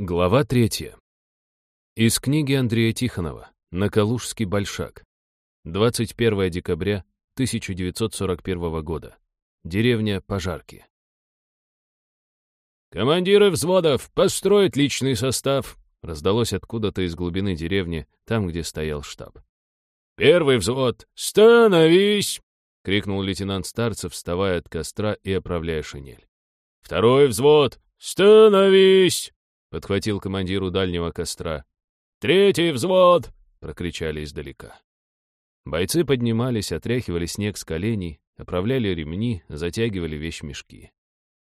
Глава третья. Из книги Андрея Тихонова «На Калужский большак». 21 декабря 1941 года. Деревня Пожарки. «Командиры взводов, построить личный состав!» раздалось откуда-то из глубины деревни, там, где стоял штаб. «Первый взвод, становись!» — крикнул лейтенант Старцев, вставая от костра и оправляя шинель. «Второй взвод, становись!» — подхватил командир у дальнего костра. «Третий взвод!» — прокричали издалека. Бойцы поднимались, отряхивали снег с коленей, оправляли ремни, затягивали вещмешки.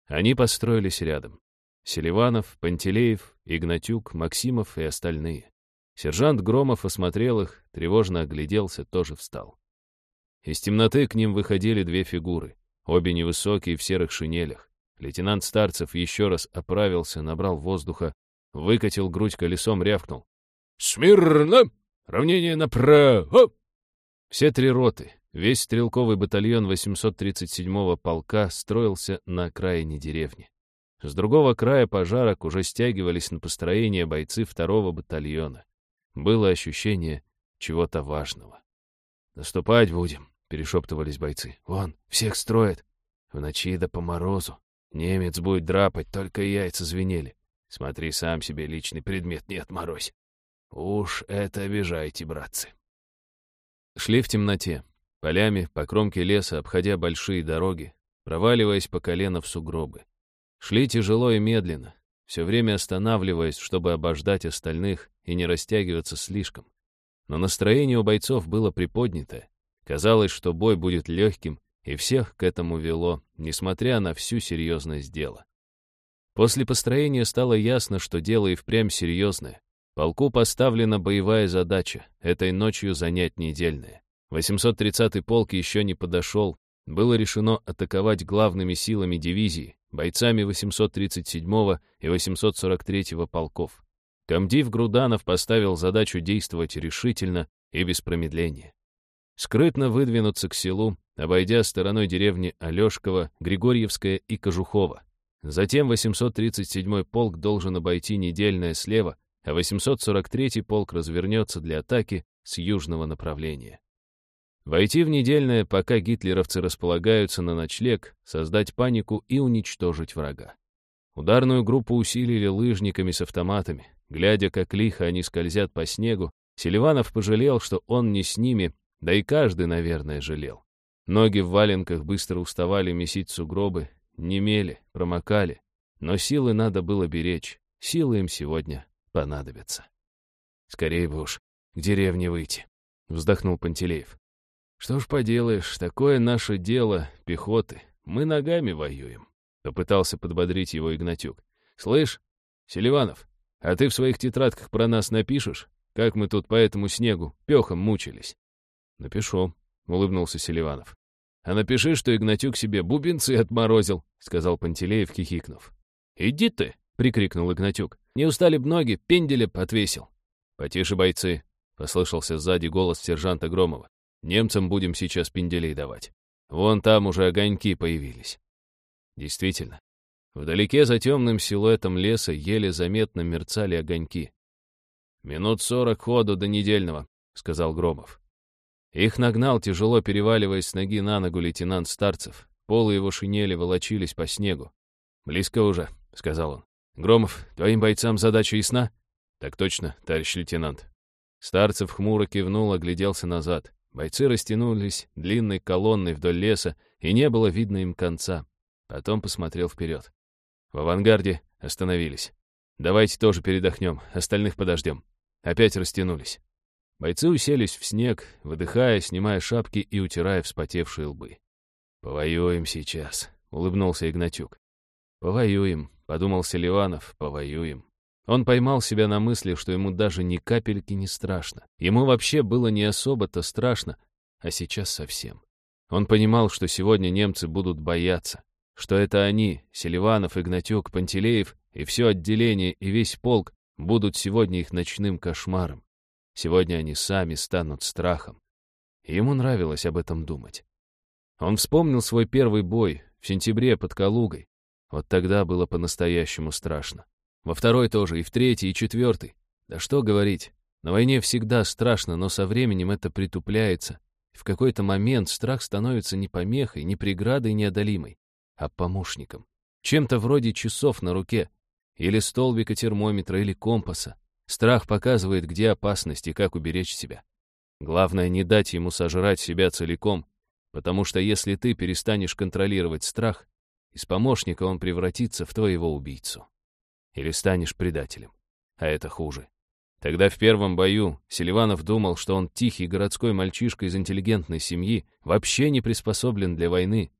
Они построились рядом. Селиванов, Пантелеев, Игнатюк, Максимов и остальные. Сержант Громов осмотрел их, тревожно огляделся, тоже встал. Из темноты к ним выходили две фигуры, обе невысокие в серых шинелях. Лейтенант Старцев еще раз оправился, набрал воздуха, выкатил грудь колесом, рявкнул. «Смирно! Равнение направо!» Все три роты, весь стрелковый батальон 837-го полка строился на окраине деревни. С другого края пожарок уже стягивались на построение бойцы второго батальона. Было ощущение чего-то важного. «Наступать будем», — перешептывались бойцы. «Вон, всех строят. В ночи да по морозу. Немец будет драпать, только яйца звенели. Смотри, сам себе личный предмет не отморозь. Уж это обижайте, братцы. Шли в темноте, полями, по кромке леса, обходя большие дороги, проваливаясь по колено в сугробы. Шли тяжело и медленно, все время останавливаясь, чтобы обождать остальных и не растягиваться слишком. Но настроение у бойцов было приподнятое. Казалось, что бой будет легким, и всех к этому вело, несмотря на всю серьезность дела. После построения стало ясно, что дело и впрямь серьезное. Полку поставлена боевая задача — этой ночью занять недельное. 830-й полк еще не подошел. Было решено атаковать главными силами дивизии, бойцами 837-го и 843-го полков. Комдив Груданов поставил задачу действовать решительно и без промедления. Скрытно выдвинуться к селу, обойдя стороной деревни Алешково, Григорьевское и Кожухово. Затем 837-й полк должен обойти недельное слева, а 843-й полк развернется для атаки с южного направления. Войти в недельное, пока гитлеровцы располагаются на ночлег, создать панику и уничтожить врага. Ударную группу усилили лыжниками с автоматами. Глядя, как лихо они скользят по снегу, Селиванов пожалел, что он не с ними, да и каждый, наверное, жалел. Ноги в валенках быстро уставали месить сугробы, немели, промокали. Но силы надо было беречь, силы им сегодня понадобятся. Скорее бы уж к деревне выйти, вздохнул Пантелеев. Что ж поделаешь, такое наше дело пехоты. Мы ногами воюем. Попытался подбодрить его Игнатюк. Слышь, Селиванов, а ты в своих тетрадках про нас напишешь, как мы тут по этому снегу пехом мучились? Напишу, — улыбнулся Селиванов. «А напиши, что Игнатюк себе бубенцы отморозил», — сказал Пантелеев, хихикнув. «Иди ты!» — прикрикнул Игнатюк. «Не устали б ноги, пенделя отвесил». «Потише, бойцы!» — послышался сзади голос сержанта Громова. «Немцам будем сейчас пенделей давать. Вон там уже огоньки появились». Действительно, вдалеке за темным силуэтом леса еле заметно мерцали огоньки. «Минут сорок ходу до недельного», — сказал Громов. Их нагнал, тяжело переваливаясь с ноги на ногу лейтенант Старцев. Полы его шинели волочились по снегу. «Близко уже», — сказал он. «Громов, твоим бойцам задача ясна?» «Так точно, товарищ лейтенант». Старцев хмуро кивнул, огляделся назад. Бойцы растянулись длинной колонной вдоль леса, и не было видно им конца. Потом посмотрел вперед. В авангарде остановились. «Давайте тоже передохнем, остальных подождем». Опять растянулись. Бойцы уселись в снег, выдыхая, снимая шапки и утирая вспотевшие лбы. «Повоюем сейчас», — улыбнулся Игнатюк. «Повоюем», — подумал Селиванов, — «повоюем». Он поймал себя на мысли, что ему даже ни капельки не страшно. Ему вообще было не особо-то страшно, а сейчас совсем. Он понимал, что сегодня немцы будут бояться, что это они, Селиванов, Игнатюк, Пантелеев и все отделение и весь полк будут сегодня их ночным кошмаром. Сегодня они сами станут страхом. Ему нравилось об этом думать. Он вспомнил свой первый бой в сентябре под Калугой. Вот тогда было по-настоящему страшно. Во второй тоже, и в третий, и четвертый. Да что говорить, на войне всегда страшно, но со временем это притупляется. В какой-то момент страх становится не помехой, не преградой неодолимой, а помощником. Чем-то вроде часов на руке, или столбика термометра, или компаса. Страх показывает, где опасность и как уберечь себя. Главное, не дать ему сожрать себя целиком, потому что если ты перестанешь контролировать страх, из помощника он превратится в твоего убийцу. Или станешь предателем. А это хуже. Тогда в первом бою Селиванов думал, что он тихий городской мальчишка из интеллигентной семьи, вообще не приспособлен для войны.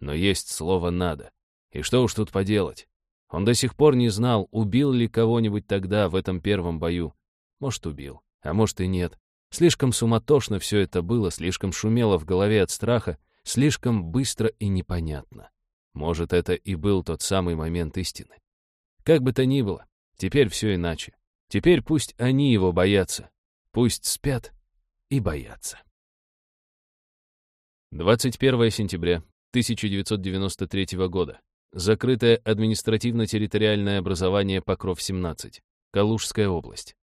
Но есть слово «надо». И что уж тут поделать? Он до сих пор не знал, убил ли кого-нибудь тогда в этом первом бою. Может, убил, а может и нет. Слишком суматошно все это было, слишком шумело в голове от страха, слишком быстро и непонятно. Может, это и был тот самый момент истины. Как бы то ни было, теперь все иначе. Теперь пусть они его боятся. Пусть спят и боятся. 21 сентября 1993 года. Закрытое административно-территориальное образование Покров-17. Калужская область.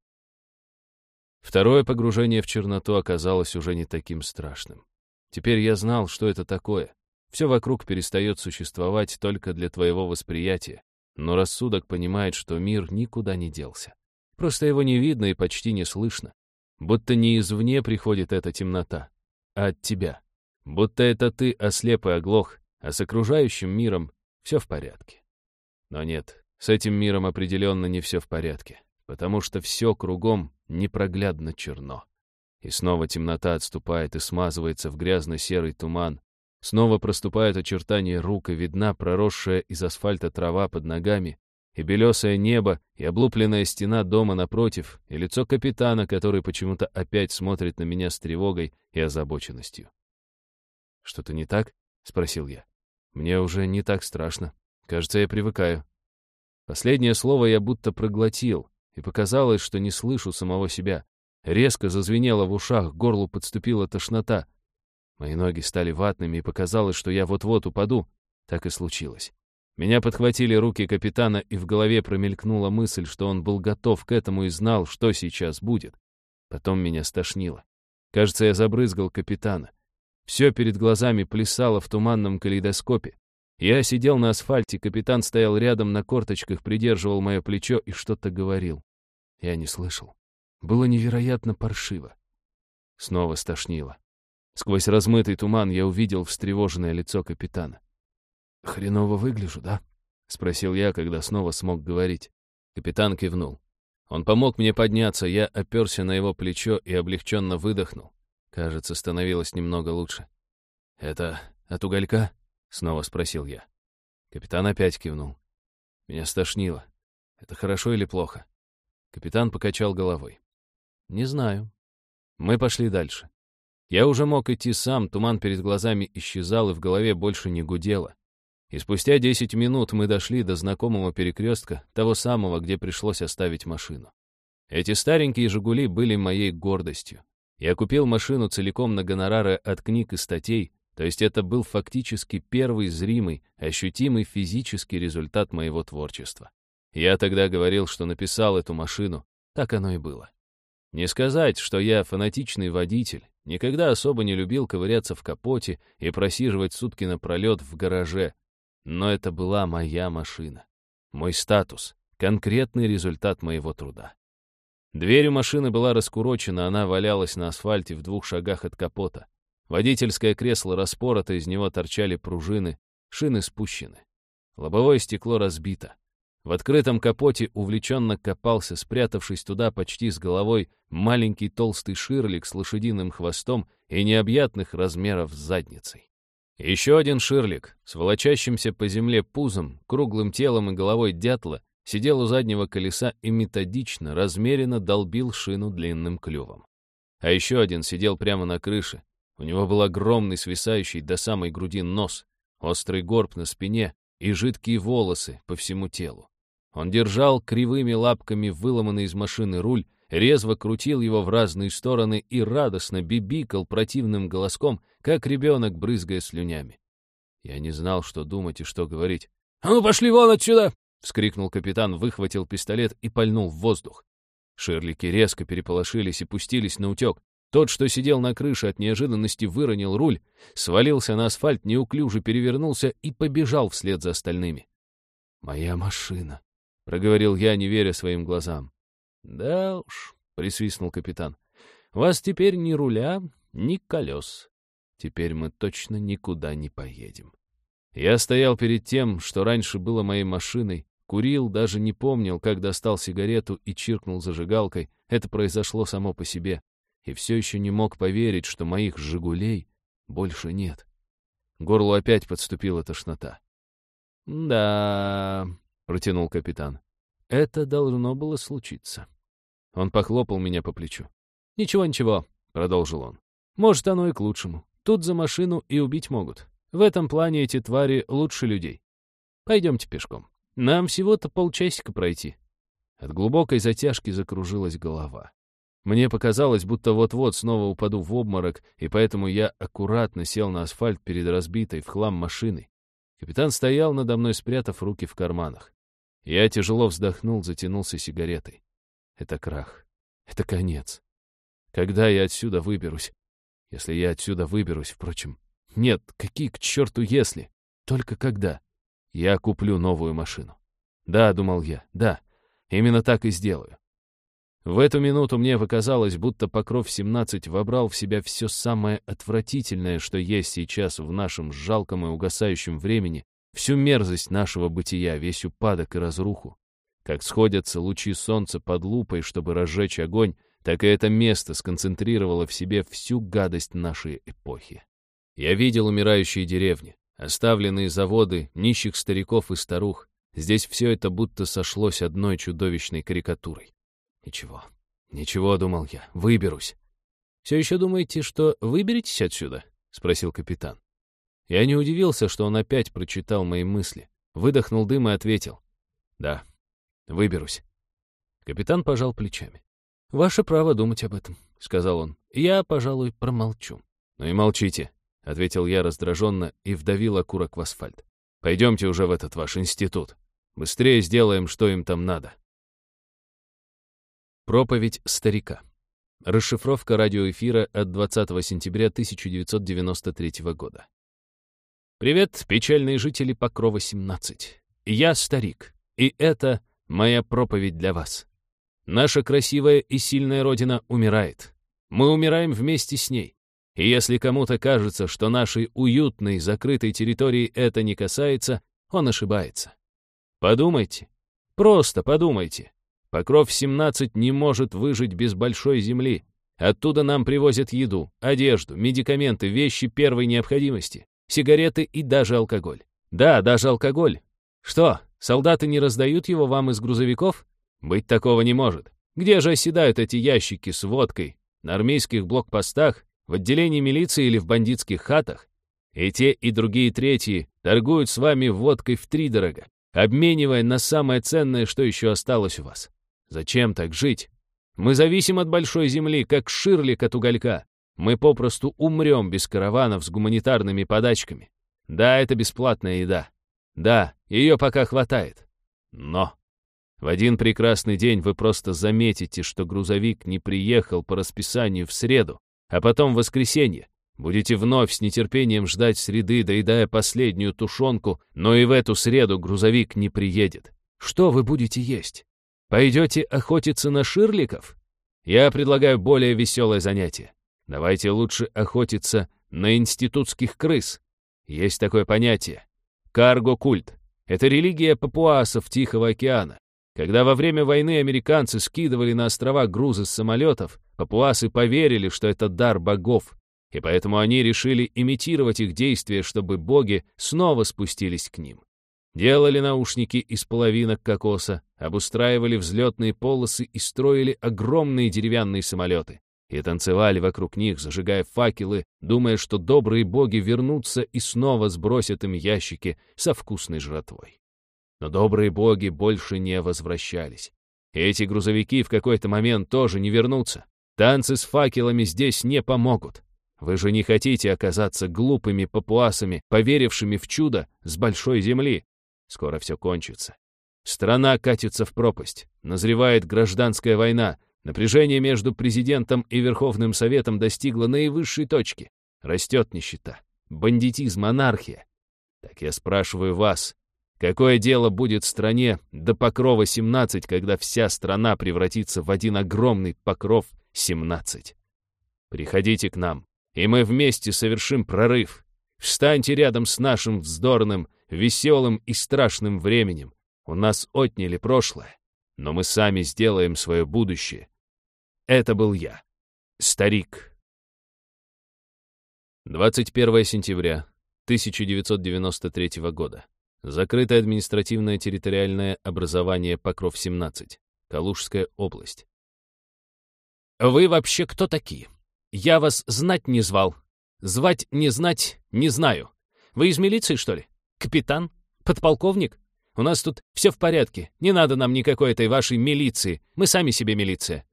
Второе погружение в черноту оказалось уже не таким страшным. Теперь я знал, что это такое. Все вокруг перестает существовать только для твоего восприятия, но рассудок понимает, что мир никуда не делся. Просто его не видно и почти не слышно. Будто не извне приходит эта темнота, а от тебя. Будто это ты ослеп и оглох, а с окружающим миром все в порядке. Но нет, с этим миром определенно не все в порядке, потому что все кругом непроглядно черно. И снова темнота отступает и смазывается в грязно-серый туман. Снова проступают очертания рук, и видна проросшая из асфальта трава под ногами, и белесое небо, и облупленная стена дома напротив, и лицо капитана, который почему-то опять смотрит на меня с тревогой и озабоченностью. «Что-то не так?» — спросил я. «Мне уже не так страшно. Кажется, я привыкаю». Последнее слово я будто проглотил, и показалось, что не слышу самого себя. Резко зазвенело в ушах, к горлу подступила тошнота. Мои ноги стали ватными, и показалось, что я вот-вот упаду. Так и случилось. Меня подхватили руки капитана, и в голове промелькнула мысль, что он был готов к этому и знал, что сейчас будет. Потом меня стошнило. Кажется, я забрызгал капитана. Все перед глазами плясало в туманном калейдоскопе. Я сидел на асфальте, капитан стоял рядом на корточках, придерживал мое плечо и что-то говорил. Я не слышал. Было невероятно паршиво. Снова стошнило. Сквозь размытый туман я увидел встревоженное лицо капитана. «Хреново выгляжу, да?» — спросил я, когда снова смог говорить. Капитан кивнул. Он помог мне подняться, я оперся на его плечо и облегченно выдохнул. Кажется, становилось немного лучше. «Это от уголька?» — снова спросил я. Капитан опять кивнул. Меня стошнило. Это хорошо или плохо? Капитан покачал головой. «Не знаю». Мы пошли дальше. Я уже мог идти сам, туман перед глазами исчезал, и в голове больше не гудело. И спустя 10 минут мы дошли до знакомого перекрестка, того самого, где пришлось оставить машину. Эти старенькие «Жигули» были моей гордостью. Я купил машину целиком на гонорары от книг и статей, то есть это был фактически первый зримый, ощутимый физический результат моего творчества. Я тогда говорил, что написал эту машину, так оно и было. Не сказать, что я фанатичный водитель, никогда особо не любил ковыряться в капоте и просиживать сутки напролет в гараже, но это была моя машина. Мой статус, конкретный результат моего труда. Дверь у машины была раскурочена, она валялась на асфальте в двух шагах от капота. Водительское кресло распорото, из него торчали пружины, шины спущены. Лобовое стекло разбито. В открытом капоте увлеченно копался, спрятавшись туда почти с головой, маленький толстый ширлик с лошадиным хвостом и необъятных размеров задницей. Еще один ширлик с волочащимся по земле пузом, круглым телом и головой дятла сидел у заднего колеса и методично, размеренно долбил шину длинным клювом. А еще один сидел прямо на крыше. У него был огромный свисающий до самой груди нос, острый горб на спине и жидкие волосы по всему телу. Он держал кривыми лапками выломанный из машины руль резво крутил его в разные стороны и радостно бибикал противным голоском, как ребенок, брызгая слюнями. Я не знал, что думать и что говорить. «А ну, пошли вон отсюда!» — вскрикнул капитан, выхватил пистолет и пальнул в воздух. Ширлики резко переполошились и пустились на утек. Тот, что сидел на крыше от неожиданности, выронил руль, свалился на асфальт, неуклюже перевернулся и побежал вслед за остальными. «Моя машина», — проговорил я, не веря своим глазам. «Да уж», — присвистнул капитан, — «вас теперь ни руля, ни колес. Теперь мы точно никуда не поедем». Я стоял перед тем, что раньше было моей машиной, курил, даже не помнил, как достал сигарету и чиркнул зажигалкой. Это произошло само по себе. И все еще не мог поверить, что моих «Жигулей» больше нет. Горлу опять подступила тошнота. «Да...» — протянул капитан. «Это должно было случиться». Он похлопал меня по плечу. «Ничего-ничего», — продолжил он. «Может, оно и к лучшему. Тут за машину и убить могут. В этом плане эти твари лучше людей. Пойдемте пешком. Нам всего-то полчасика пройти». От глубокой затяжки закружилась голова. Мне показалось, будто вот-вот снова упаду в обморок, и поэтому я аккуратно сел на асфальт перед разбитой в хлам машиной. Капитан стоял надо мной, спрятав руки в карманах. Я тяжело вздохнул, затянулся сигаретой. Это крах. Это конец. Когда я отсюда выберусь? Если я отсюда выберусь, впрочем. Нет, какие к черту если? Только когда? Я куплю новую машину. Да, думал я, да, именно так и сделаю. В эту минуту мне показалось, будто Покров 17 вобрал в себя все самое отвратительное, что есть сейчас в нашем жалком и угасающем времени, всю мерзость нашего бытия, весь упадок и разруху. Как сходятся лучи солнца под лупой, чтобы разжечь огонь, так и это место сконцентрировало в себе всю гадость нашей эпохи. Я видел умирающие деревни, оставленные заводы, нищих стариков и старух. Здесь все это будто сошлось одной чудовищной карикатурой. Ничего, ничего, думал я, выберусь. «Все еще думаете, что выберетесь отсюда?» — спросил капитан. Я не удивился, что он опять прочитал мои мысли. Выдохнул дым и ответил. «Да, выберусь». Капитан пожал плечами. «Ваше право думать об этом», — сказал он. «Я, пожалуй, промолчу». «Ну и молчите», — ответил я раздраженно и вдавил окурок в асфальт. «Пойдемте уже в этот ваш институт. Быстрее сделаем, что им там надо». Проповедь старика. Расшифровка радиоэфира от 20 сентября 1993 года. Привет, печальные жители Покрова 17. Я старик, и это моя проповедь для вас. Наша красивая и сильная Родина умирает. Мы умираем вместе с ней. И если кому-то кажется, что нашей уютной, закрытой территории это не касается, он ошибается. Подумайте, просто подумайте. Покров-17 не может выжить без большой земли. Оттуда нам привозят еду, одежду, медикаменты, вещи первой необходимости, сигареты и даже алкоголь. Да, даже алкоголь. Что, солдаты не раздают его вам из грузовиков? Быть такого не может. Где же оседают эти ящики с водкой? На армейских блокпостах, в отделении милиции или в бандитских хатах? И те, и другие третьи торгуют с вами водкой втридорога, обменивая на самое ценное, что еще осталось у вас. Зачем так жить? Мы зависим от большой земли, как ширлик от уголька. Мы попросту умрем без караванов с гуманитарными подачками. Да, это бесплатная еда. Да, ее пока хватает. Но в один прекрасный день вы просто заметите, что грузовик не приехал по расписанию в среду, а потом в воскресенье. Будете вновь с нетерпением ждать среды, доедая последнюю тушенку, но и в эту среду грузовик не приедет. Что вы будете есть? Пойдете охотиться на ширликов? Я предлагаю более веселое занятие. Давайте лучше охотиться на институтских крыс. Есть такое понятие. Карго-культ. Это религия папуасов Тихого океана. Когда во время войны американцы скидывали на острова грузы с самолетов, папуасы поверили, что это дар богов, и поэтому они решили имитировать их действия, чтобы боги снова спустились к ним. Делали наушники из половинок кокоса, обустраивали взлетные полосы и строили огромные деревянные самолеты. И танцевали вокруг них, зажигая факелы, думая, что добрые боги вернутся и снова сбросят им ящики со вкусной жратвой. Но добрые боги больше не возвращались. Эти грузовики в какой-то момент тоже не вернутся. Танцы с факелами здесь не помогут. Вы же не хотите оказаться глупыми папуасами, поверившими в чудо с большой земли. Скоро все кончится. Страна катится в пропасть. Назревает гражданская война. Напряжение между президентом и Верховным Советом достигло наивысшей точки. Растет нищета, бандитизм, анархия. Так я спрашиваю вас, какое дело будет стране до покрова 17, когда вся страна превратится в один огромный покров 17? Приходите к нам, и мы вместе совершим прорыв. Встаньте рядом с нашим вздорным, веселым и страшным временем. У нас отняли прошлое, но мы сами сделаем свое будущее. Это был я, старик. 21 сентября 1993 года. Закрытое административное территориальное образование Покров-17, Калужская область. «Вы вообще кто такие? Я вас знать не звал. Звать не знать не знаю. Вы из милиции, что ли? Капитан? Подполковник? У нас тут все в порядке. Не надо нам никакой этой вашей милиции. Мы сами себе милиция».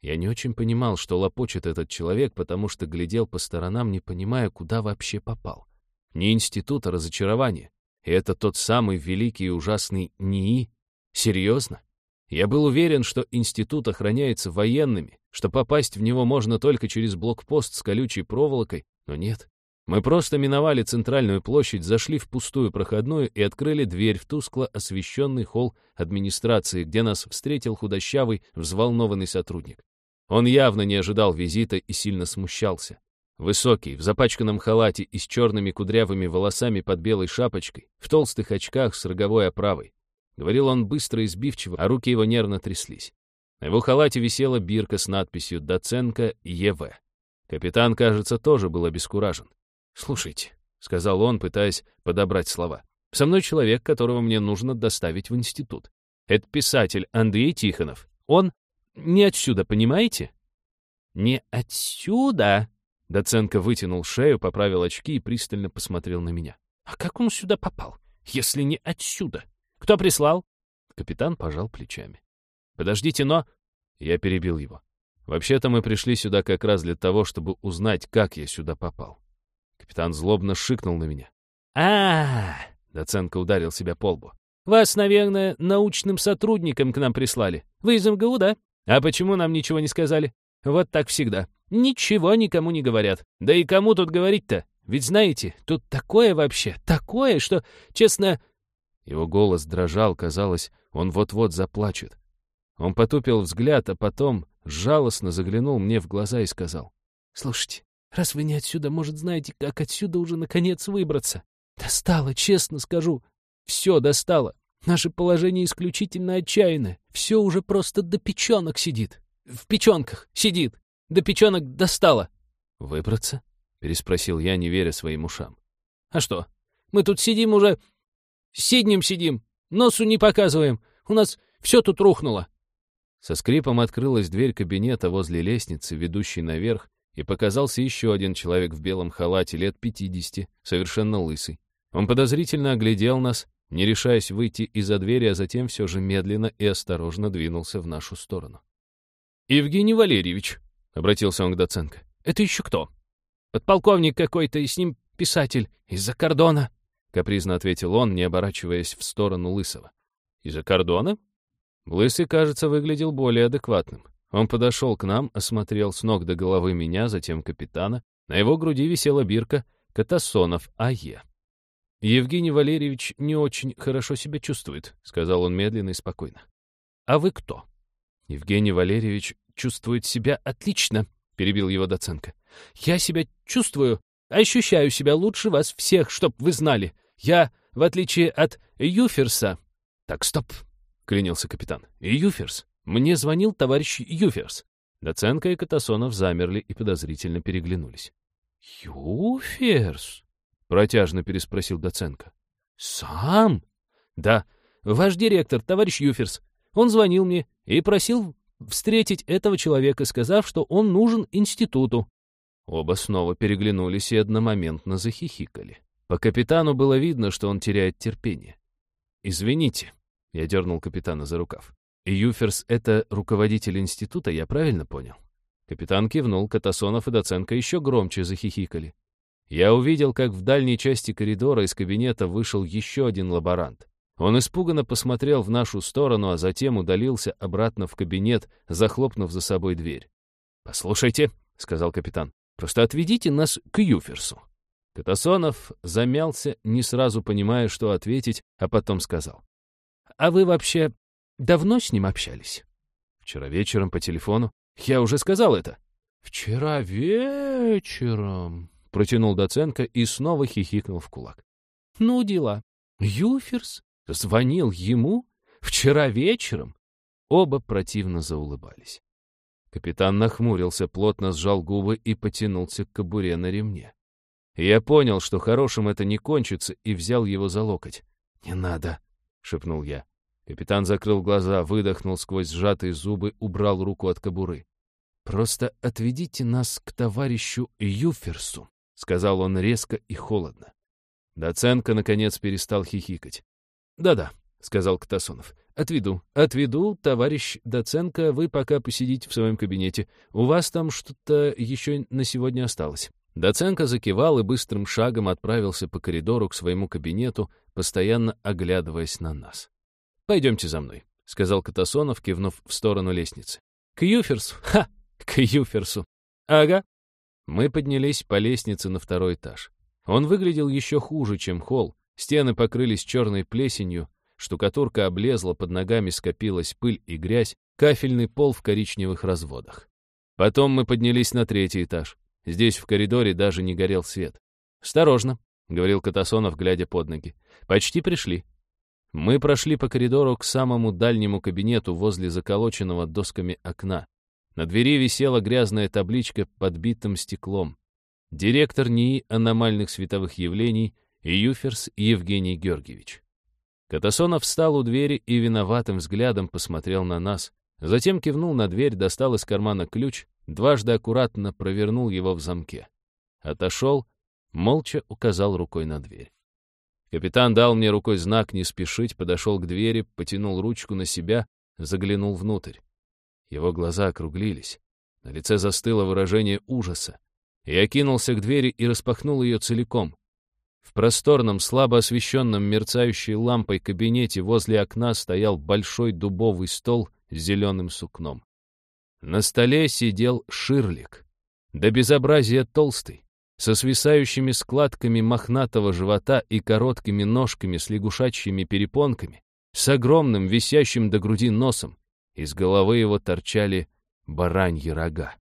Я не очень понимал, что лопочет этот человек, потому что глядел по сторонам, не понимая, куда вообще попал. Не институт, а разочарование. И это тот самый великий и ужасный НИИ? Серьезно? Я был уверен, что институт охраняется военными, что попасть в него можно только через блокпост с колючей проволокой, но нет. Мы просто миновали центральную площадь, зашли в пустую проходную и открыли дверь в тускло освещенный холл администрации, где нас встретил худощавый, взволнованный сотрудник. Он явно не ожидал визита и сильно смущался. Высокий, в запачканном халате и с черными кудрявыми волосами под белой шапочкой, в толстых очках с роговой оправой. Говорил он быстро и сбивчиво, а руки его нервно тряслись. На его халате висела бирка с надписью «Доценко Е.В». Капитан, кажется, тоже был обескуражен. «Слушайте», — сказал он, пытаясь подобрать слова, «со мной человек, которого мне нужно доставить в институт. Это писатель Андрей Тихонов. Он не отсюда, понимаете?» «Не отсюда?» Доценко вытянул шею, поправил очки и пристально посмотрел на меня. «А как он сюда попал, если не отсюда? Кто прислал?» Капитан пожал плечами. «Подождите, но...» Я перебил его. «Вообще-то мы пришли сюда как раз для того, чтобы узнать, как я сюда попал». Капитан злобно шикнул на меня. а, Доценко ударил себя по лбу. «Вас, наверное, научным сотрудником к нам прислали. Вы из МГУ, да? А почему нам ничего не сказали? Вот так всегда. Ничего никому не говорят. Да и кому тут говорить-то? Ведь знаете, тут такое вообще, такое, что, честно...» Его голос дрожал, казалось, он вот-вот заплачет. Он потупил взгляд, а потом жалостно заглянул мне в глаза и сказал. «Слушайте, раз вы не отсюда, может, знаете, как отсюда уже наконец выбраться? Достало, честно скажу. Все достало. Наше положение исключительно отчаянное. Все уже просто до печенок сидит. В печенках сидит. До печенок достало. «Выбраться?» — переспросил я, не веря своим ушам. «А что? Мы тут сидим уже... Сиднем сидим. Носу не показываем. У нас все тут рухнуло». Со скрипом открылась дверь кабинета возле лестницы, ведущей наверх, и показался еще один человек в белом халате лет пятидесяти, совершенно лысый. Он подозрительно оглядел нас, не решаясь выйти из-за двери, а затем все же медленно и осторожно двинулся в нашу сторону. «Евгений Валерьевич», — обратился он к Доценко, — «это еще кто?» «Подполковник какой-то, и с ним писатель из-за кордона», — капризно ответил он, не оборачиваясь в сторону Лысого. «Из-за кордона?» Лысый, кажется, выглядел более адекватным. Он подошел к нам, осмотрел с ног до головы меня, затем капитана. На его груди висела бирка «Катасонов А.Е». «Евгений Валерьевич не очень хорошо себя чувствует», — сказал он медленно и спокойно. «А вы кто?» «Евгений Валерьевич чувствует себя отлично», — перебил его Доценко. «Я себя чувствую, ощущаю себя лучше вас всех, чтоб вы знали. Я, в отличие от Юферса...» «Так, стоп», — клянился капитан. «Юферс. Мне звонил товарищ Юферс». Доценко и Катасонов замерли и подозрительно переглянулись. «Юферс?» Протяжно переспросил Доценко. «Сам?» «Да. Ваш директор, товарищ Юферс. Он звонил мне и просил встретить этого человека, сказав, что он нужен институту». Оба снова переглянулись и одномоментно захихикали. По капитану было видно, что он теряет терпение. «Извините», — я дернул капитана за рукав. «Юферс — это руководитель института, я правильно понял?» Капитан кивнул, Катасонов и Доценко еще громче захихикали. Я увидел, как в дальней части коридора из кабинета вышел еще один лаборант. Он испуганно посмотрел в нашу сторону, а затем удалился обратно в кабинет, захлопнув за собой дверь. «Послушайте», — сказал капитан, — «просто отведите нас к Юферсу». Катасонов замялся, не сразу понимая, что ответить, а потом сказал. «А вы вообще давно с ним общались?» «Вчера вечером по телефону. Я уже сказал это». «Вчера вечером», — протянул Доценко и снова хихикнул в кулак. «Ну, дела. Юферс звонил ему вчера вечером?» Оба противно заулыбались. Капитан нахмурился, плотно сжал губы и потянулся к кобуре на ремне. Я понял, что хорошим это не кончится, и взял его за локоть. «Не надо», — шепнул я. Капитан закрыл глаза, выдохнул сквозь сжатые зубы, убрал руку от кобуры. «Просто отведите нас к товарищу Юферсу», — сказал он резко и холодно. Доценко, наконец, перестал хихикать. «Да-да», — сказал Катасонов. «Отведу. Отведу, товарищ Доценко, вы пока посидите в своем кабинете. У вас там что-то еще на сегодня осталось». Доценко закивал и быстрым шагом отправился по коридору к своему кабинету, постоянно оглядываясь на нас. «Пойдемте за мной», — сказал Катасонов, кивнув в сторону лестницы. «К Юферсу! Ха! К Юферсу! Ага!» Мы поднялись по лестнице на второй этаж. Он выглядел еще хуже, чем холл. Стены покрылись черной плесенью, штукатурка облезла, под ногами скопилась пыль и грязь, кафельный пол в коричневых разводах. Потом мы поднялись на третий этаж. Здесь в коридоре даже не горел свет. «Осторожно», — говорил Катасонов, глядя под ноги. «Почти пришли». Мы прошли по коридору к самому дальнему кабинету возле заколоченного досками окна. На двери висела грязная табличка под битым стеклом. Директор НИИ аномальных световых явлений Юферс Евгений Георгиевич. Катасонов встал у двери и виноватым взглядом посмотрел на нас. Затем кивнул на дверь, достал из кармана ключ дважды аккуратно провернул его в замке. Отошел, молча указал рукой на дверь. Капитан дал мне рукой знак не спешить, подошел к двери, потянул ручку на себя, заглянул внутрь. Его глаза округлились. На лице застыло выражение ужаса. Я кинулся к двери и распахнул ее целиком. В просторном, слабо освещенном мерцающей лампой кабинете возле окна стоял большой дубовый стол с зеленым сукном. На столе сидел Ширлик. До безобразия толстый, со свисающими складками мохнатого живота и короткими ножками с лягушачьими перепонками, с огромным висящим до груди носом. Из головы его торчали бараньи рога.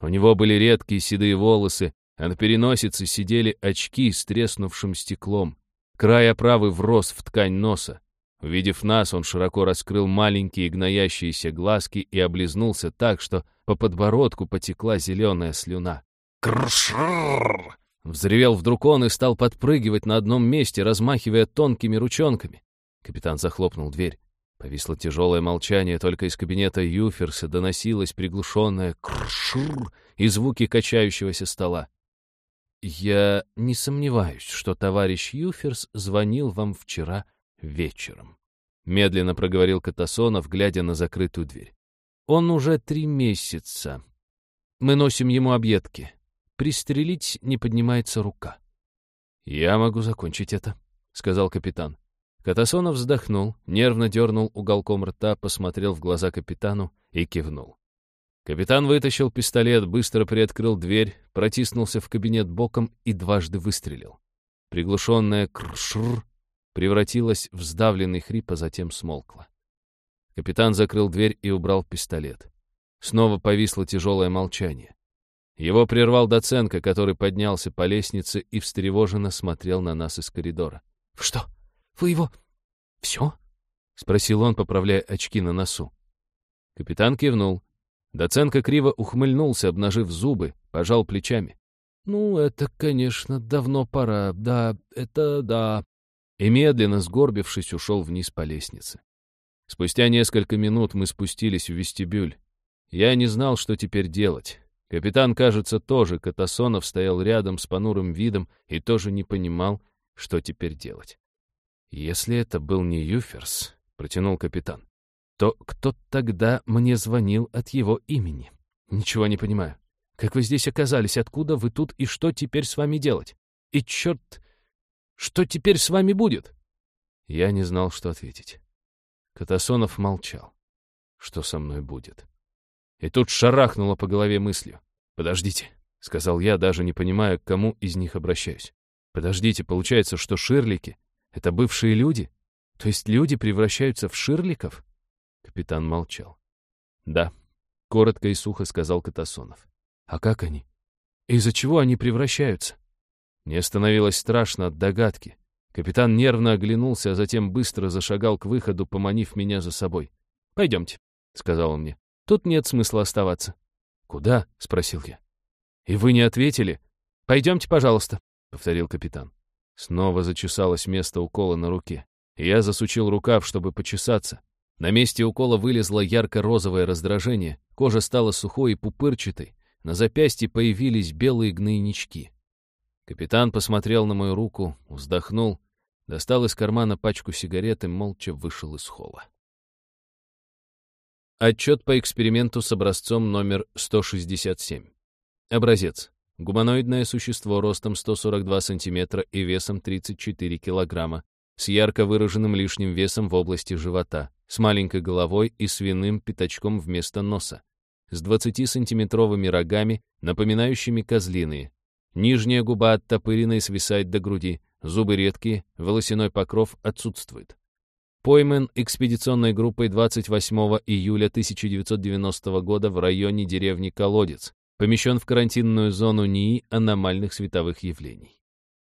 У него были редкие седые волосы, а на переносице сидели очки с треснувшим стеклом. Край оправы врос в ткань носа. Увидев нас, он широко раскрыл маленькие гноящиеся глазки и облизнулся так, что по подбородку потекла зеленая слюна. «Кршрррр!» Взревел вдруг он и стал подпрыгивать на одном месте, размахивая тонкими ручонками. Капитан захлопнул дверь. Повисло тяжелое молчание, только из кабинета Юферса доносилось приглушенное «кршррр» и звуки качающегося стола. «Я не сомневаюсь, что товарищ Юферс звонил вам вчера вечером. Медленно проговорил Катасонов, глядя на закрытую дверь. Он уже три месяца. Мы носим ему объедки. Пристрелить не поднимается рука. «Я могу закончить это», — сказал капитан. Катасонов вздохнул, нервно дернул уголком рта, посмотрел в глаза капитану и кивнул. Капитан вытащил пистолет, быстро приоткрыл дверь, протиснулся в кабинет боком и дважды выстрелил. Приглушенная кршр превратилась в сдавленный хрип, а затем смолкла. Капитан закрыл дверь и убрал пистолет. Снова повисло тяжелое молчание. Его прервал Доценко, который поднялся по лестнице и встревоженно смотрел на нас из коридора. «Что? Вы его... все?» — спросил он, поправляя очки на носу. Капитан кивнул. Доценко криво ухмыльнулся, обнажив зубы, пожал плечами. «Ну, это, конечно, давно пора. Да, это да и, медленно сгорбившись, ушел вниз по лестнице. Спустя несколько минут мы спустились в вестибюль. Я не знал, что теперь делать. Капитан, кажется, тоже, Катасонов стоял рядом с понурым видом и тоже не понимал, что теперь делать. «Если это был не Юферс», — протянул капитан, «то кто тогда мне звонил от его имени? Ничего не понимаю. Как вы здесь оказались? Откуда вы тут? И что теперь с вами делать? И черт что теперь с вами будет?» Я не знал, что ответить. Катасонов молчал. Что со мной будет? И тут шарахнуло по голове мыслью. «Подождите», — сказал я, даже не понимая, к кому из них обращаюсь. «Подождите, получается, что ширлики — это бывшие люди? То есть люди превращаются в ширликов?» Капитан молчал. «Да», — коротко и сухо сказал Катасонов. «А как они? Из-за чего они превращаются?» Мне становилось страшно от догадки. Капитан нервно оглянулся, а затем быстро зашагал к выходу, поманив меня за собой. «Пойдемте», — сказал он мне. «Тут нет смысла оставаться». «Куда?» — спросил я. «И вы не ответили?» «Пойдемте, пожалуйста», — повторил капитан. Снова зачесалось место укола на руке. Я засучил рукав, чтобы почесаться. На месте укола вылезло ярко-розовое раздражение, кожа стала сухой и пупырчатой, на запястье появились белые гнойнички. Капитан посмотрел на мою руку, вздохнул, достал из кармана пачку сигарет и молча вышел из холла. Отчет по эксперименту с образцом номер 167. Образец. Гуманоидное существо ростом 142 см и весом 34 кг, с ярко выраженным лишним весом в области живота, с маленькой головой и свиным пятачком вместо носа, с 20-сантиметровыми рогами, напоминающими козлиные. Нижняя губа оттопырена и свисает до груди, зубы редкие, волосяной покров отсутствует. Пойман экспедиционной группой 28 июля 1990 года в районе деревни Колодец, помещен в карантинную зону НИИ аномальных световых явлений.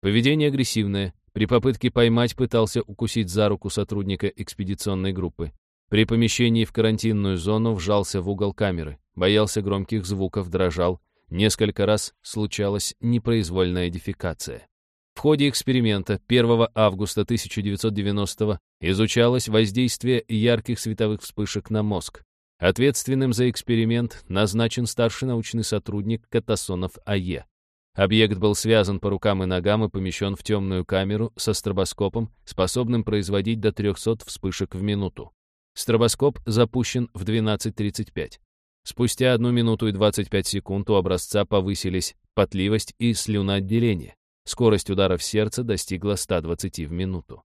Поведение агрессивное, при попытке поймать пытался укусить за руку сотрудника экспедиционной группы. При помещении в карантинную зону вжался в угол камеры, боялся громких звуков, дрожал. Несколько раз случалась непроизвольная дефекация. В ходе эксперимента 1 августа 1990 изучалось воздействие ярких световых вспышек на мозг. Ответственным за эксперимент назначен старший научный сотрудник Катасонов А.Е. Объект был связан по рукам и ногам и помещен в темную камеру со стробоскопом, способным производить до 300 вспышек в минуту. Стробоскоп запущен в 12.35. Спустя 1 минуту и 25 секунд у образца повысились потливость и слюноотделение. Скорость ударов сердца достигла 120 в минуту.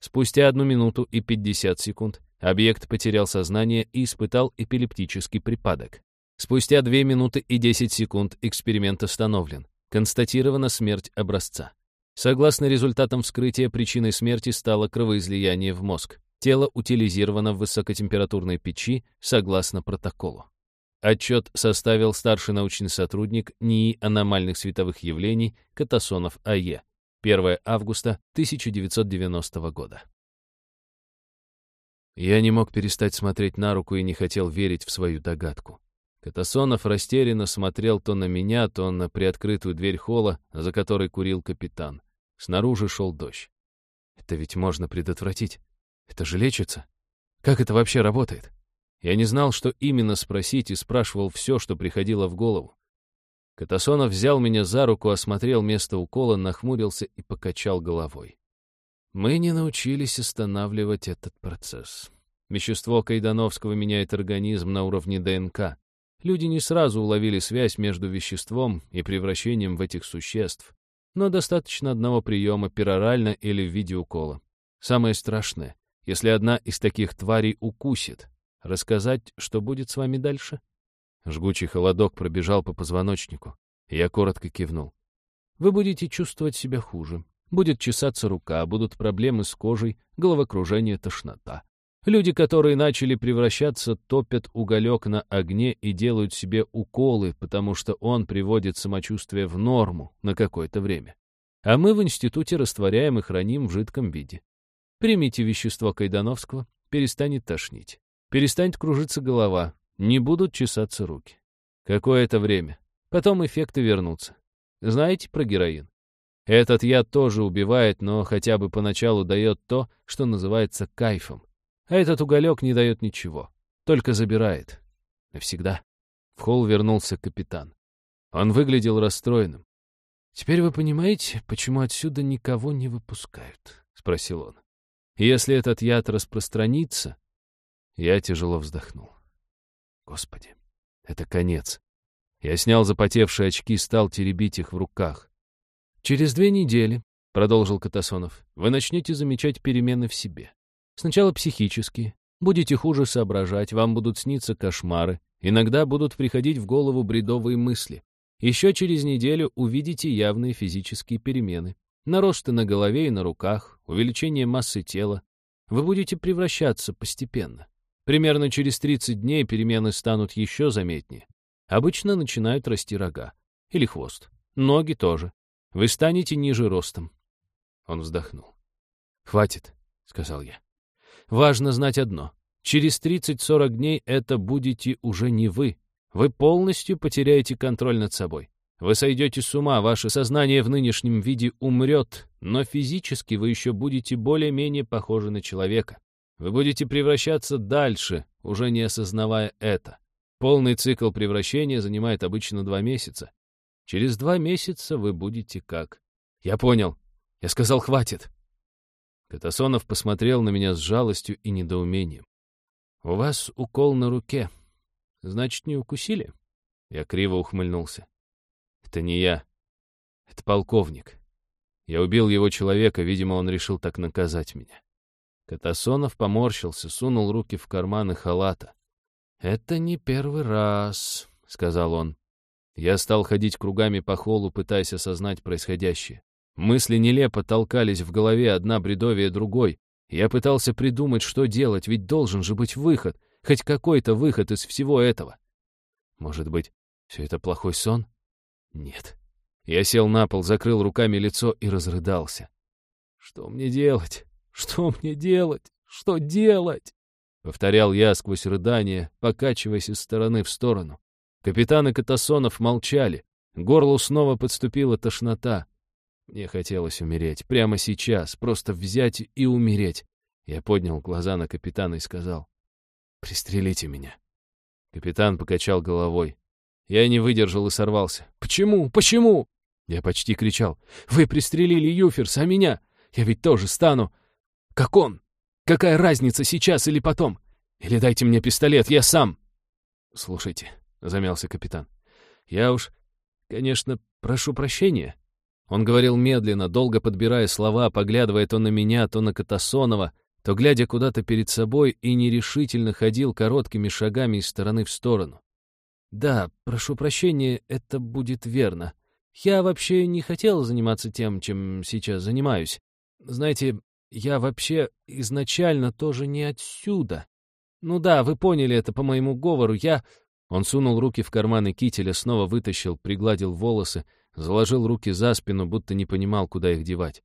Спустя 1 минуту и 50 секунд объект потерял сознание и испытал эпилептический припадок. Спустя 2 минуты и 10 секунд эксперимент остановлен. Констатирована смерть образца. Согласно результатам вскрытия, причиной смерти стало кровоизлияние в мозг. Тело утилизировано в высокотемпературной печи согласно протоколу. Отчет составил старший научный сотрудник НИИ аномальных световых явлений Катасонов А.Е. 1 августа 1990 года. Я не мог перестать смотреть на руку и не хотел верить в свою догадку. Катасонов растерянно смотрел то на меня, то на приоткрытую дверь холла, за которой курил капитан. Снаружи шел дождь. Это ведь можно предотвратить. Это же лечится. Как это вообще работает? Я не знал, что именно спросить, и спрашивал все, что приходило в голову. Катасонов взял меня за руку, осмотрел место укола, нахмурился и покачал головой. Мы не научились останавливать этот процесс. Вещество Кайдановского меняет организм на уровне ДНК. Люди не сразу уловили связь между веществом и превращением в этих существ, но достаточно одного приема перорально или в виде укола. Самое страшное, если одна из таких тварей укусит. Рассказать, что будет с вами дальше? Жгучий холодок пробежал по позвоночнику. Я коротко кивнул. Вы будете чувствовать себя хуже. Будет чесаться рука, будут проблемы с кожей, головокружение, тошнота. Люди, которые начали превращаться, топят уголек на огне и делают себе уколы, потому что он приводит самочувствие в норму на какое-то время. А мы в институте растворяем и храним в жидком виде. Примите вещество Кайдановского, перестанет тошнить. Перестанет кружиться голова, не будут чесаться руки. Какое-то время. Потом эффекты вернутся. Знаете про героин? Этот яд тоже убивает, но хотя бы поначалу дает то, что называется кайфом. А этот уголек не дает ничего, только забирает. Навсегда. В холл вернулся капитан. Он выглядел расстроенным. «Теперь вы понимаете, почему отсюда никого не выпускают?» — спросил он. «Если этот яд распространится...» Я тяжело вздохнул. «Господи, это конец». Я снял запотевшие очки, стал теребить их в руках. Через две недели — продолжил Катасонов, — вы начнете замечать перемены в себе. Сначала психические. Будете хуже соображать, вам будут сниться кошмары, иногда будут приходить в голову бредовые мысли. Еще через неделю увидите явные физические перемены. Наросты на голове и на руках, увеличение массы тела. Вы будете превращаться постепенно. Примерно через 30 дней перемены станут еще заметнее. Обычно начинают расти рога. Или хвост. Ноги тоже. Вы станете ниже ростом. Он вздохнул. «Хватит», — сказал я. «Важно знать одно. Через 30-40 дней это будете уже не вы. Вы полностью потеряете контроль над собой. Вы сойдете с ума, ваше сознание в нынешнем виде умрет, но физически вы еще будете более-менее похожи на человека. Вы будете превращаться дальше, уже не осознавая это. Полный цикл превращения занимает обычно два месяца. Через два месяца вы будете как? Я понял. Я сказал, хватит. Катасонов посмотрел на меня с жалостью и недоумением. «У вас укол на руке. Значит, не укусили?» Я криво ухмыльнулся. «Это не я. Это полковник. Я убил его человека, видимо, он решил так наказать меня». Катасонов поморщился, сунул руки в карманы халата. «Это не первый раз», — сказал он. Я стал ходить кругами по холлу, пытаясь осознать происходящее. Мысли нелепо толкались в голове, одна бредовее другой. Я пытался придумать, что делать, ведь должен же быть выход, хоть какой-то выход из всего этого. Может быть, все это плохой сон? Нет. Я сел на пол, закрыл руками лицо и разрыдался. Что мне делать? Что мне делать? Что делать? Повторял я сквозь рыдание, покачиваясь из стороны в сторону. Капитаны Катасонов молчали. Горлу снова подступила тошнота. Мне хотелось умереть. Прямо сейчас. Просто взять и умереть. Я поднял глаза на капитана и сказал. «Пристрелите меня». Капитан покачал головой. Я не выдержал и сорвался. «Почему? Почему?» Я почти кричал. «Вы пристрелили Юферс, а меня? Я ведь тоже стану. Как он? Какая разница сейчас или потом? Или дайте мне пистолет, я сам!» «Слушайте», — замялся капитан, — «я уж, конечно, прошу прощения. Он говорил медленно, долго подбирая слова, поглядывая то на меня, то на Катасонова, то глядя куда-то перед собой и нерешительно ходил короткими шагами из стороны в сторону. «Да, прошу прощения, это будет верно. Я вообще не хотел заниматься тем, чем сейчас занимаюсь. Знаете, я вообще изначально тоже не отсюда. Ну да, вы поняли это по моему говору. Я...» Он сунул руки в карманы кителя, снова вытащил, пригладил волосы, заложил руки за спину, будто не понимал, куда их девать.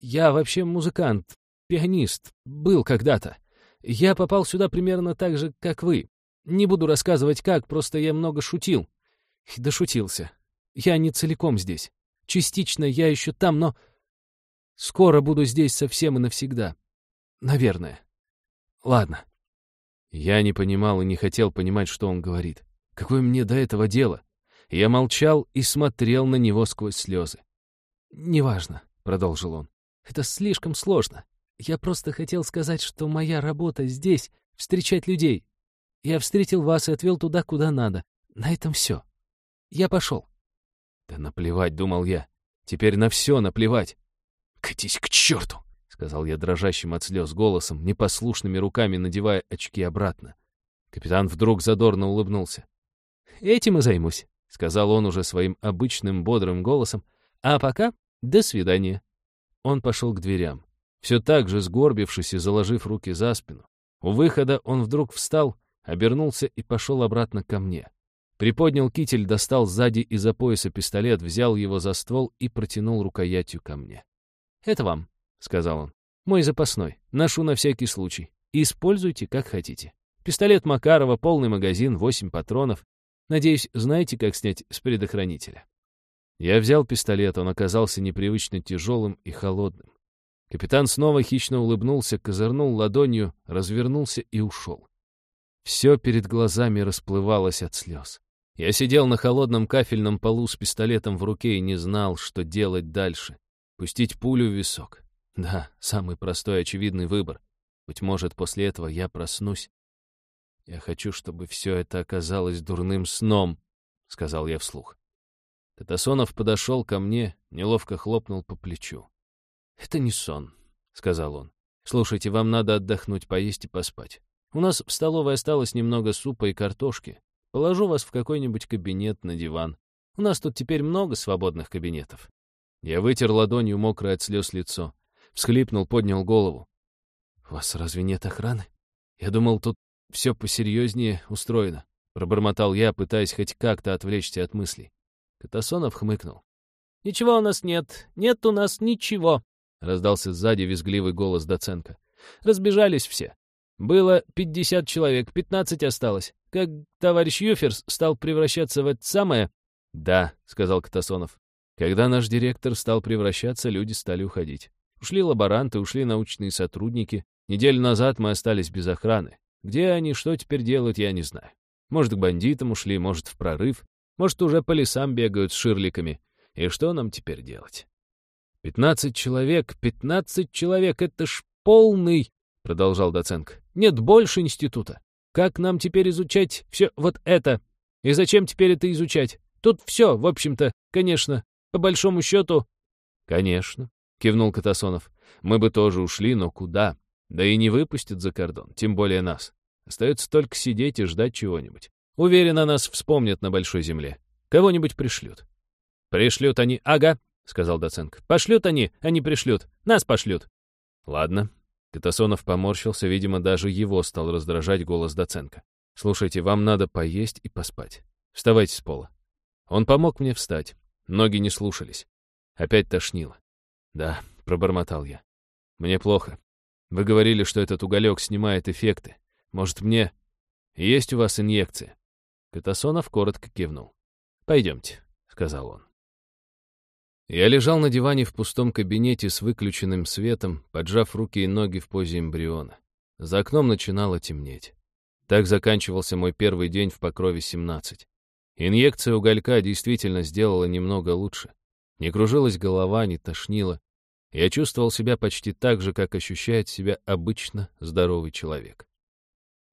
«Я вообще музыкант, пианист, был когда-то. Я попал сюда примерно так же, как вы. Не буду рассказывать как, просто я много шутил. И дошутился. Я не целиком здесь. Частично я еще там, но... Скоро буду здесь совсем и навсегда. Наверное. Ладно». Я не понимал и не хотел понимать, что он говорит. Какое мне до этого дело? Я молчал и смотрел на него сквозь слезы. «Неважно», — продолжил он. «Это слишком сложно. Я просто хотел сказать, что моя работа здесь — встречать людей. Я встретил вас и отвел туда, куда надо. На этом все. Я пошел». «Да наплевать», — думал я. «Теперь на все наплевать». «Катись к черту!» — сказал я дрожащим от слез голосом, непослушными руками надевая очки обратно. Капитан вдруг задорно улыбнулся. «Этим и займусь» сказал он уже своим обычным бодрым голосом. «А пока до свидания». Он пошел к дверям, все так же сгорбившись и заложив руки за спину. У выхода он вдруг встал, обернулся и пошел обратно ко мне. Приподнял китель, достал сзади из-за пояса пистолет, взял его за ствол и протянул рукоятью ко мне. «Это вам», — сказал он. «Мой запасной. Ношу на всякий случай. Используйте, как хотите. Пистолет Макарова, полный магазин, восемь патронов. Надеюсь, знаете, как снять с предохранителя?» Я взял пистолет, он оказался непривычно тяжелым и холодным. Капитан снова хищно улыбнулся, козырнул ладонью, развернулся и ушел. Все перед глазами расплывалось от слез. Я сидел на холодном кафельном полу с пистолетом в руке и не знал, что делать дальше. Пустить пулю в висок. Да, самый простой очевидный выбор. Быть может, после этого я проснусь «Я хочу, чтобы все это оказалось дурным сном», — сказал я вслух. Катасонов подошел ко мне, неловко хлопнул по плечу. «Это не сон», — сказал он. «Слушайте, вам надо отдохнуть, поесть и поспать. У нас в столовой осталось немного супа и картошки. Положу вас в какой-нибудь кабинет на диван. У нас тут теперь много свободных кабинетов». Я вытер ладонью мокрое от слез лицо. Всхлипнул, поднял голову. «У вас разве нет охраны? Я думал, тут все посерьезнее устроено», — пробормотал я, пытаясь хоть как-то отвлечься от мыслей. Катасонов хмыкнул. «Ничего у нас нет. Нет у нас ничего», — раздался сзади визгливый голос доценка. «Разбежались все. Было пятьдесят человек, пятнадцать осталось. Как товарищ Юферс стал превращаться в это самое...» «Да», — сказал Катасонов. «Когда наш директор стал превращаться, люди стали уходить. Ушли лаборанты, ушли научные сотрудники. Неделю назад мы остались без охраны. Где они, что теперь делают, я не знаю. Может, к бандитам ушли, может, в прорыв. Может, уже по лесам бегают с ширликами. И что нам теперь делать? «Пятнадцать человек, пятнадцать человек, это ж полный!» — продолжал доценк. «Нет больше института. Как нам теперь изучать все вот это? И зачем теперь это изучать? Тут все, в общем-то, конечно, по большому счету...» «Конечно», — кивнул Катасонов. «Мы бы тоже ушли, но куда? Да и не выпустят за кордон, тем более нас. Остается только сидеть и ждать чего-нибудь. Уверен, о нас вспомнят на Большой Земле. Кого-нибудь пришлют. «Пришлют они, ага», — сказал доценк. «Пошлют они, они пришлют. Нас пошлют». «Ладно». Катасонов поморщился, видимо, даже его стал раздражать голос доценка. «Слушайте, вам надо поесть и поспать. Вставайте с пола». Он помог мне встать. Ноги не слушались. Опять тошнило. «Да», — пробормотал я. «Мне плохо. Вы говорили, что этот уголек снимает эффекты. Может, мне... Есть у вас инъекция?» Катасонов коротко кивнул. «Пойдемте», — сказал он. Я лежал на диване в пустом кабинете с выключенным светом, поджав руки и ноги в позе эмбриона. За окном начинало темнеть. Так заканчивался мой первый день в Покрове 17. Инъекция уголька действительно сделала немного лучше. Не кружилась голова, не тошнило. Я чувствовал себя почти так же, как ощущает себя обычно здоровый человек.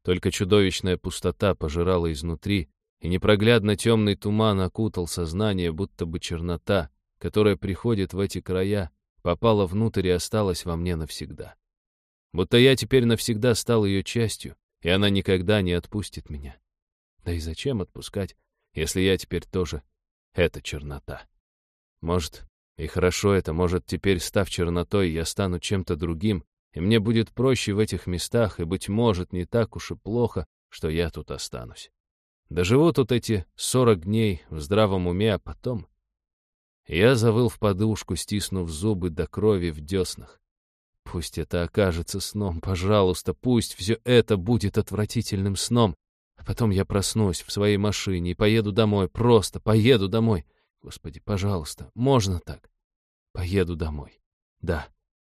Только чудовищная пустота пожирала изнутри, и непроглядно темный туман окутал сознание, будто бы чернота, которая приходит в эти края, попала внутрь и осталась во мне навсегда. Будто я теперь навсегда стал ее частью, и она никогда не отпустит меня. Да и зачем отпускать, если я теперь тоже эта чернота? Может, и хорошо это, может, теперь, став чернотой, я стану чем-то другим, и мне будет проще в этих местах, и, быть может, не так уж и плохо, что я тут останусь. Доживу тут эти сорок дней в здравом уме, а потом я завыл в подушку, стиснув зубы до крови в деснах. Пусть это окажется сном, пожалуйста, пусть все это будет отвратительным сном. А потом я проснусь в своей машине и поеду домой, просто поеду домой. Господи, пожалуйста, можно так? Поеду домой. Да,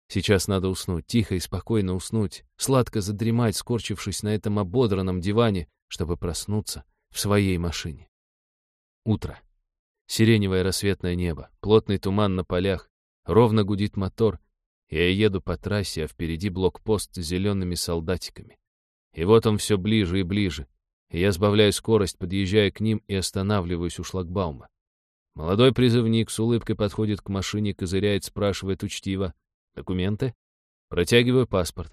сейчас надо уснуть, тихо и спокойно уснуть, сладко задремать, скорчившись на этом ободранном диване, чтобы проснуться в своей машине. Утро. Сиреневое рассветное небо, плотный туман на полях, ровно гудит мотор. Я еду по трассе, а впереди блокпост с зелеными солдатиками. И вот он все ближе и ближе. Я сбавляю скорость, подъезжая к ним и останавливаюсь у шлагбаума. Молодой призывник с улыбкой подходит к машине, козыряет, спрашивает учтиво. «Документы?» Протягиваю паспорт.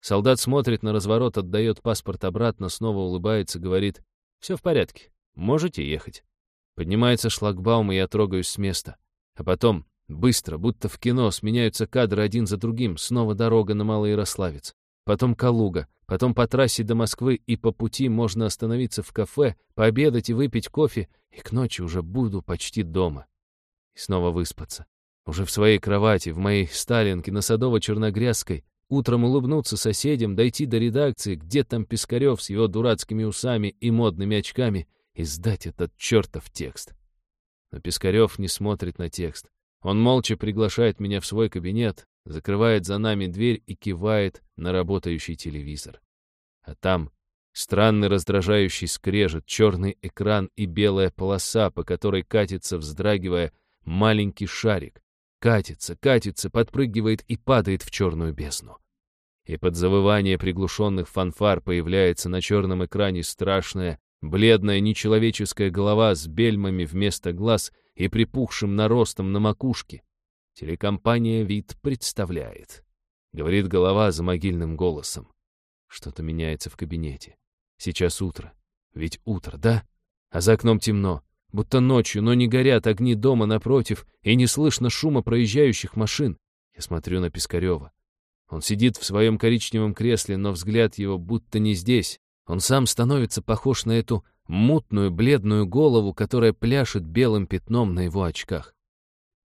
Солдат смотрит на разворот, отдает паспорт обратно, снова улыбается, говорит. «Все в порядке. Можете ехать». Поднимается шлагбаум, и я трогаюсь с места. А потом, быстро, будто в кино, сменяются кадры один за другим, снова дорога на Малый Ярославец. Потом Калуга, потом по трассе до Москвы, и по пути можно остановиться в кафе, пообедать и выпить кофе, и к ночи уже буду почти дома. И снова выспаться. Уже в своей кровати, в моей Сталинке на Садово-Черногрязской, утром улыбнуться соседям, дойти до редакции, где там Пискарев с его дурацкими усами и модными очками — и сдать этот чертов текст. Но Пискарев не смотрит на текст. Он молча приглашает меня в свой кабинет, закрывает за нами дверь и кивает на работающий телевизор. А там странный раздражающий скрежет, черный экран и белая полоса, по которой катится, вздрагивая, маленький шарик. Катится, катится, подпрыгивает и падает в черную бездну. И под завывание приглушенных фанфар появляется на черном экране страшное Бледная нечеловеческая голова с бельмами вместо глаз и припухшим наростом на макушке. Телекомпания «Вид» представляет. Говорит голова за могильным голосом. Что-то меняется в кабинете. Сейчас утро. Ведь утро, да? А за окном темно. Будто ночью, но не горят огни дома напротив, и не слышно шума проезжающих машин. Я смотрю на Пискарева. Он сидит в своем коричневом кресле, но взгляд его будто не здесь. Он сам становится похож на эту мутную, бледную голову, которая пляшет белым пятном на его очках.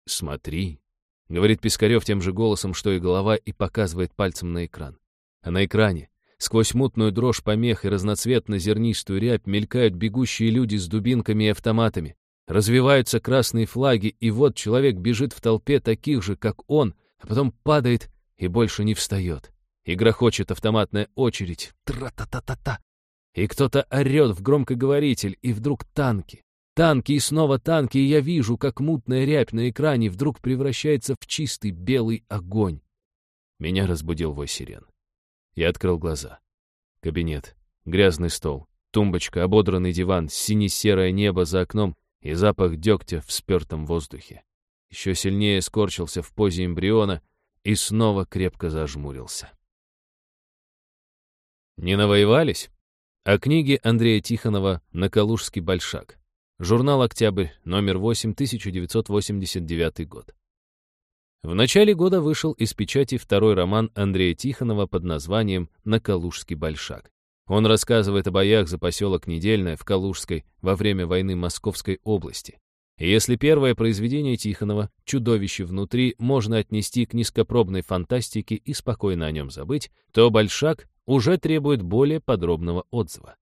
«Смотри», — говорит Пискарев тем же голосом, что и голова, и показывает пальцем на экран. А на экране Сквозь мутную дрожь помех и разноцветно-зернистую рябь мелькают бегущие люди с дубинками и автоматами. Развиваются красные флаги, и вот человек бежит в толпе таких же, как он, а потом падает и больше не встает. И грохочет автоматная очередь. Тра-та-та-та-та. И кто-то орет в громкоговоритель, и вдруг танки. Танки и снова танки, и я вижу, как мутная рябь на экране вдруг превращается в чистый белый огонь. Меня разбудил вой сирен. Я открыл глаза. Кабинет, грязный стол, тумбочка, ободранный диван, сине-серое небо за окном и запах дегтя в спертом воздухе. Еще сильнее скорчился в позе эмбриона и снова крепко зажмурился. Не навоевались? О книге Андрея Тихонова «Накалужский большак». Журнал «Октябрь», номер 8, 1989 год. В начале года вышел из печати второй роман Андрея Тихонова под названием «На Калужский большак». Он рассказывает о боях за поселок Недельное в Калужской во время войны Московской области. Если первое произведение Тихонова «Чудовище внутри» можно отнести к низкопробной фантастике и спокойно о нем забыть, то «Большак» уже требует более подробного отзыва.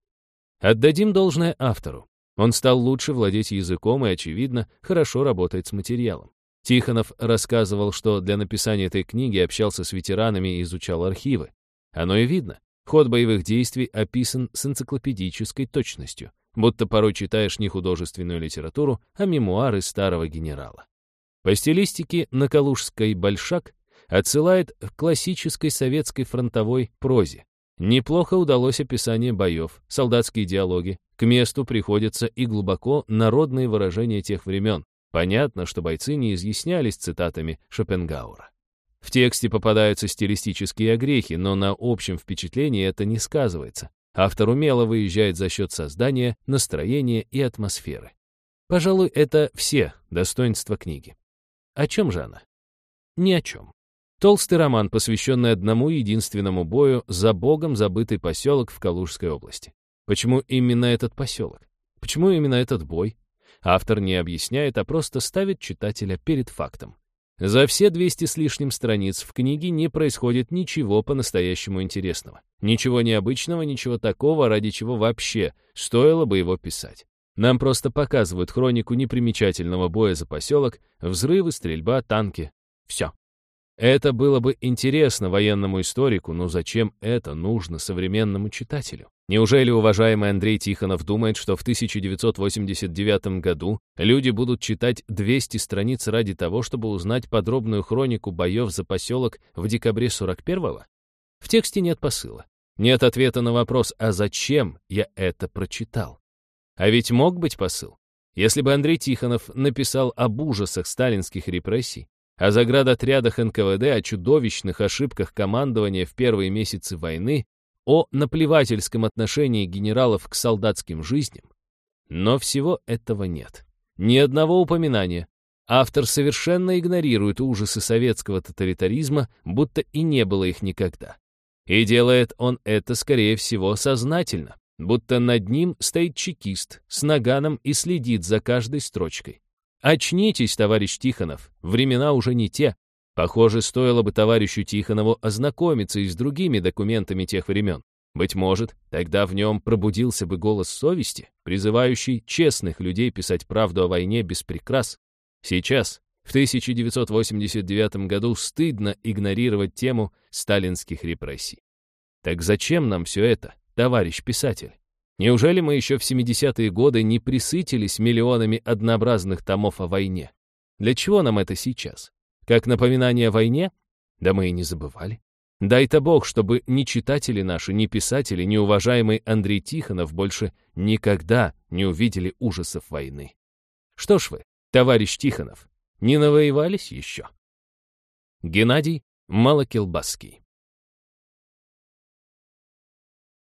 Отдадим должное автору. Он стал лучше владеть языком и, очевидно, хорошо работает с материалом. Тихонов рассказывал, что для написания этой книги общался с ветеранами и изучал архивы. Оно и видно. Ход боевых действий описан с энциклопедической точностью, будто порой читаешь не художественную литературу, а мемуары старого генерала. По стилистике «Накалужской большак» отсылает к классической советской фронтовой прозе. Неплохо удалось описание боев, солдатские диалоги, к месту приходятся и глубоко народные выражения тех времен, Понятно, что бойцы не изъяснялись цитатами Шопенгауэра. В тексте попадаются стилистические огрехи, но на общем впечатлении это не сказывается. Автор умело выезжает за счет создания, настроения и атмосферы. Пожалуй, это все достоинства книги. О чем же она? Ни о чем. Толстый роман, посвященный одному единственному бою за богом забытый поселок в Калужской области. Почему именно этот поселок? Почему именно этот бой? Автор не объясняет, а просто ставит читателя перед фактом. За все 200 с лишним страниц в книге не происходит ничего по-настоящему интересного. Ничего необычного, ничего такого, ради чего вообще стоило бы его писать. Нам просто показывают хронику непримечательного боя за поселок, взрывы, стрельба, танки. Все. Это было бы интересно военному историку, но зачем это нужно современному читателю? Неужели уважаемый Андрей Тихонов думает, что в 1989 году люди будут читать 200 страниц ради того, чтобы узнать подробную хронику боев за поселок в декабре 41-го? В тексте нет посыла. Нет ответа на вопрос, а зачем я это прочитал? А ведь мог быть посыл. Если бы Андрей Тихонов написал об ужасах сталинских репрессий, о заградотрядах НКВД, о чудовищных ошибках командования в первые месяцы войны, о наплевательском отношении генералов к солдатским жизням. Но всего этого нет. Ни одного упоминания. Автор совершенно игнорирует ужасы советского тоталитаризма, будто и не было их никогда. И делает он это, скорее всего, сознательно, будто над ним стоит чекист с наганом и следит за каждой строчкой. Очнитесь, товарищ Тихонов, времена уже не те. Похоже, стоило бы товарищу Тихонову ознакомиться и с другими документами тех времен. Быть может, тогда в нем пробудился бы голос совести, призывающий честных людей писать правду о войне без прикрас. Сейчас, в 1989 году, стыдно игнорировать тему сталинских репрессий. Так зачем нам все это, товарищ писатель? Неужели мы еще в 70-е годы не присытились миллионами однообразных томов о войне? Для чего нам это сейчас? Как напоминание о войне? Да мы и не забывали. Дай-то Бог, чтобы ни читатели наши, ни писатели, ни уважаемый Андрей Тихонов больше никогда не увидели ужасов войны. Что ж вы, товарищ Тихонов, не навоевались еще? Геннадий Малокилбасский.